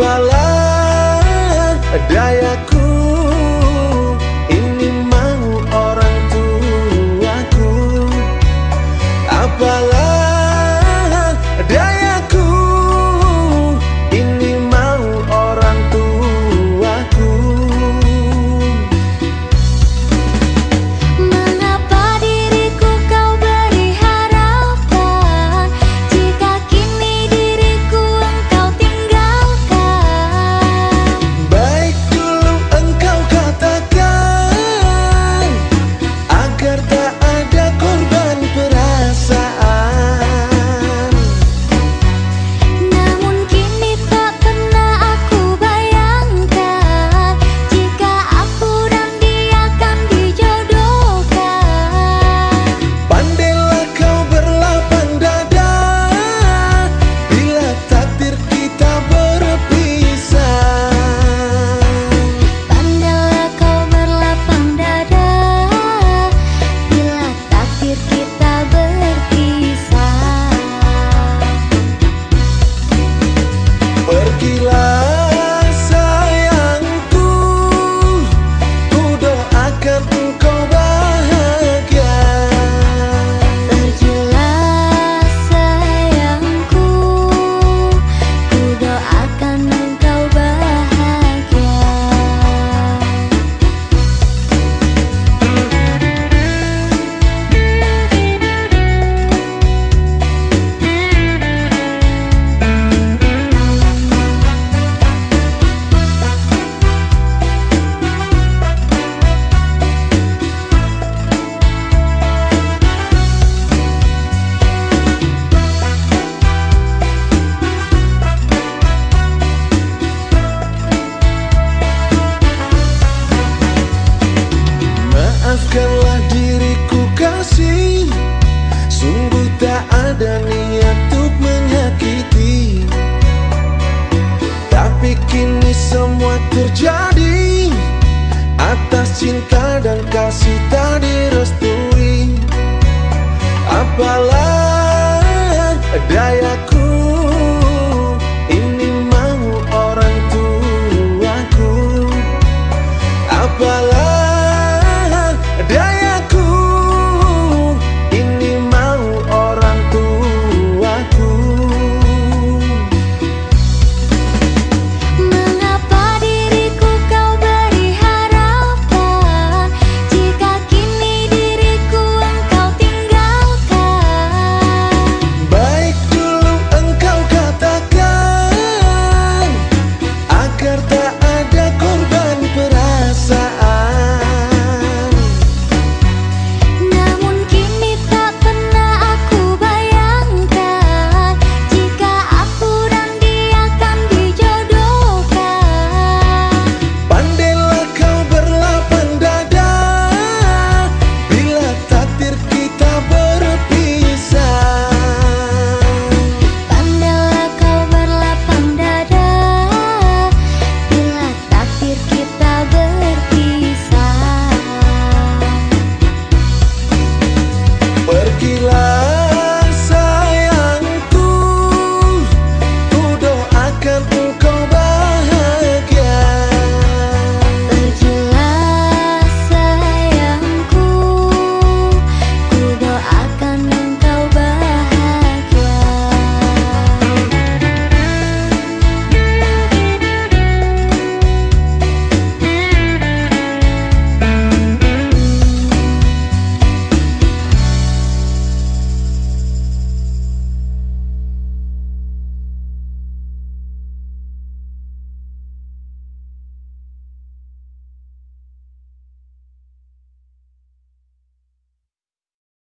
balance. gila balada.